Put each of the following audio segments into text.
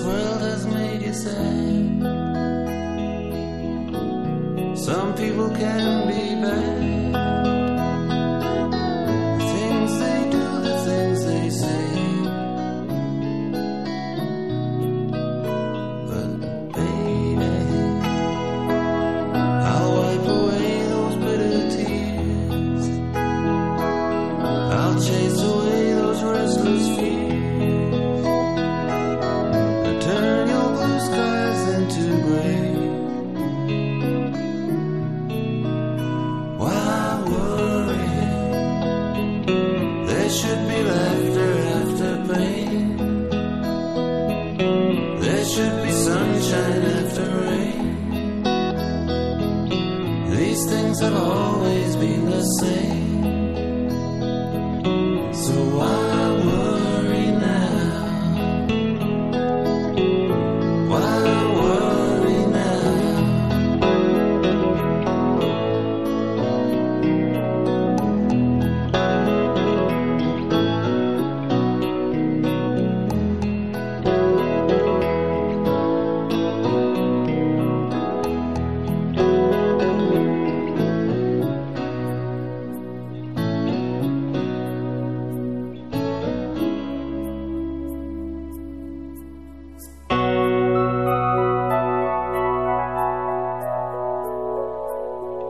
this world has made you sad. Some people can be bad. say.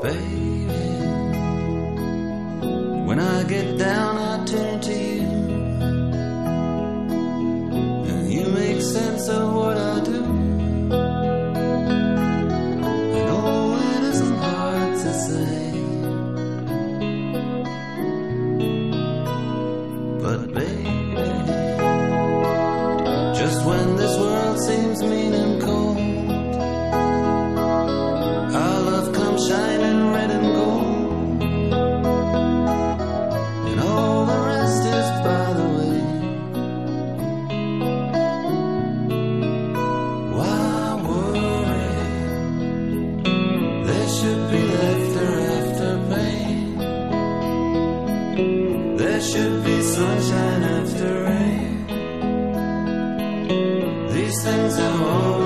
Baby, when I get down, I turn to you, and you make sense of be laughter after pain. There should be sunshine after rain. These things are all.